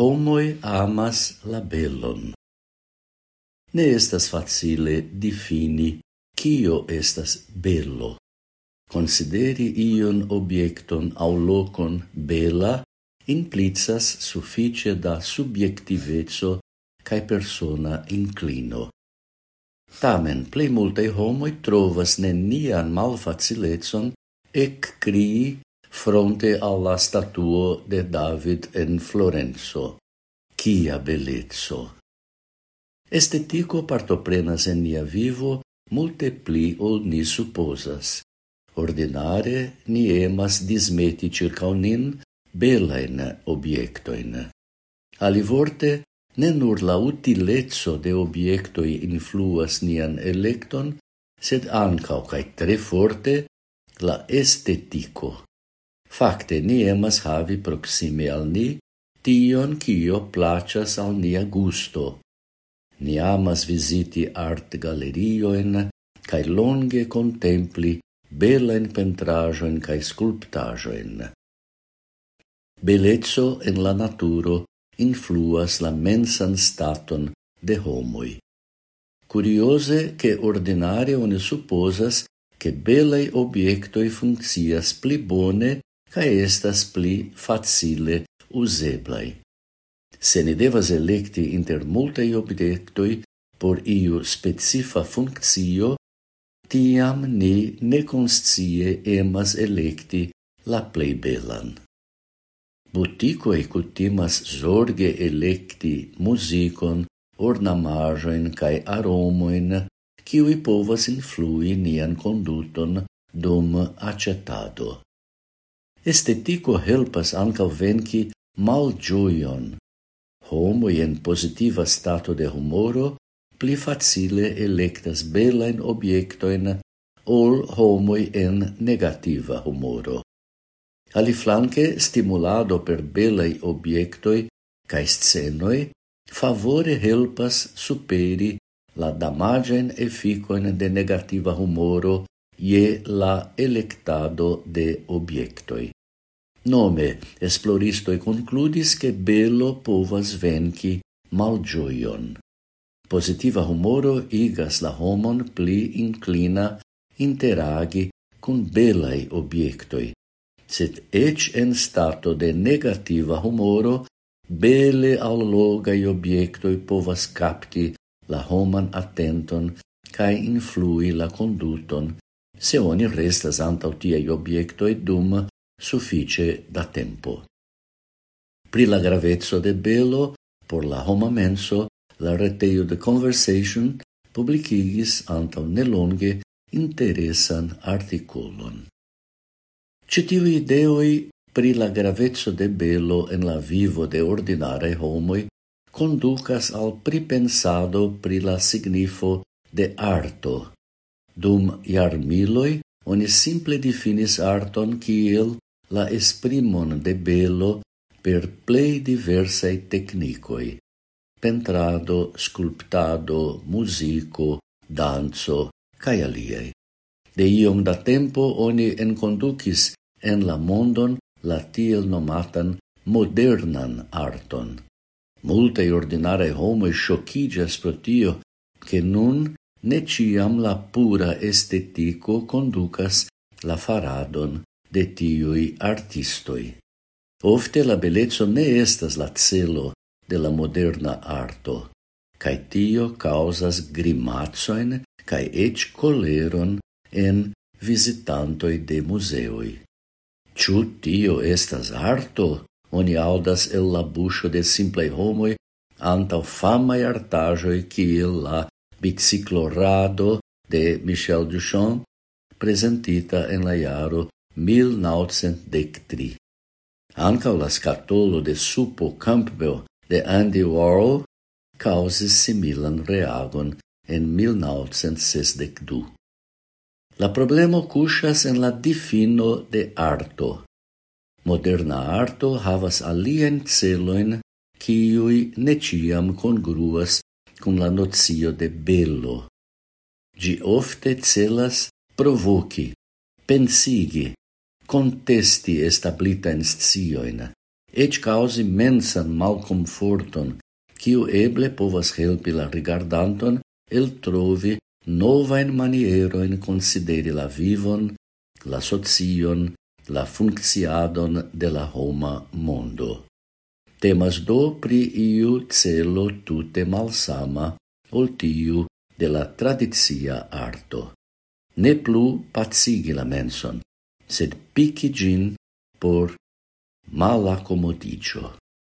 homoi amas la bellon. Ne estas facile difini kio estas bello. Consideri ion objekton au locon bela implicas suffice da subjektiveco cae persona inclino. Tamen, plei multe homoi trovas nenian malfacilezon ec crii fronte alla statuo de David en Florenzo. Kia bellezzo! Estetico partoprenas en nia vivo multe pli ol ni supposas. Ordinare ni emas dismeti circa unin belain obiectoin. Alivorte, ne nur la utilezzo de obiectoi influas nian electon, sed ancao cae tre forte la estetico. Fakte, ni emas havi proxime al ni tion kio placas al nia gusto. Ni amas visiti art galerioen kai longe contempli belen pentrajoen kaj sculptajoen. Belezzo en la naturo influas la mensan staton de homoi. Curiose che ordinare one supposas che belei obiectoi funccias pli bone ca estas pli facile useblai. Se ne devas electi inter multei obiectoi por iu specifa funccio, tiam ni neconscie emas electi la plei belan. Buticoi cutimas zorge electi musicon, ornamajoin cae aromoin, kiui povas influi nian conduton dum acetado. Estetico helpas anca venci mal gioion. Homo en positiva stato de humoro pli facile electas belain obiectoin ol homo en negativa humoro. Aliflanque, stimulado per belai obiectoi ca scenoi favore helpas superi la damagen efficoin de negativa humoro ie la electado de obiectoi. Nome, esploristoi concludis che bello povas venci malgioion. Positiva humoro igas la homon pli inclina interagi cun belai obiectoi, sed ec en stato de negativa humoro bele allogai obiectoi povas capti la homan attenton cae influi la conduton, se oni restas antau tiei obiectoi dum suffice da tempo. Pri la gravezzo de belo por la homa menso, la reteio de Conversation publicigis antau nelonge interesan articulon. Citiu ideoi pri la gravezzo de belo en la vivo de ordinare homoi conducas al pripensado pri la signifo de arto. Dum iarmiloi, oni simple definis arton kiel la esprimon de belo per plei diversai technicoi, pentrado, sculptado, musico, danzo, cae aliei. De iom da tempo oni enconducis en la mondon la tiel nomatan modernan arton. Multe ordinare homo shocigas pro tio, che nun ne ciam la pura estetico conducas la faradon de tiui artistoi. Ofte la bellezzo ne estas la celo de la moderna arto, cae tio causas grimazoin cae ec coleron en visitantoi de museoi. Ciu tio estas arto, oni audas el la buscio de simplei homoi antau famai artajoi kiel la biciclorado de Michel Duchamp, presentita en la iaro 1913. Ancao la scatolo de Supo Campbell de Andy Warhol causis similan reagon en 1962. La problemo cusas en la difino de arto. Moderna arto havas alien celoin kiui neciam congruas cum la nocio de bello. Gi ofte celas provoci, pensigi, contesti establita scioin, ec causi mensan malcomforton, quiu eble povas helpi la rigardanton el trovi novain manieroin consideri la vivon, la socion, la funcciadon de la homa mondo. Temas do pri iu celo tute malsama ol tiu de la tradizia arto. Ne plu pazigi la menson, sed pici gin por malacomodicio.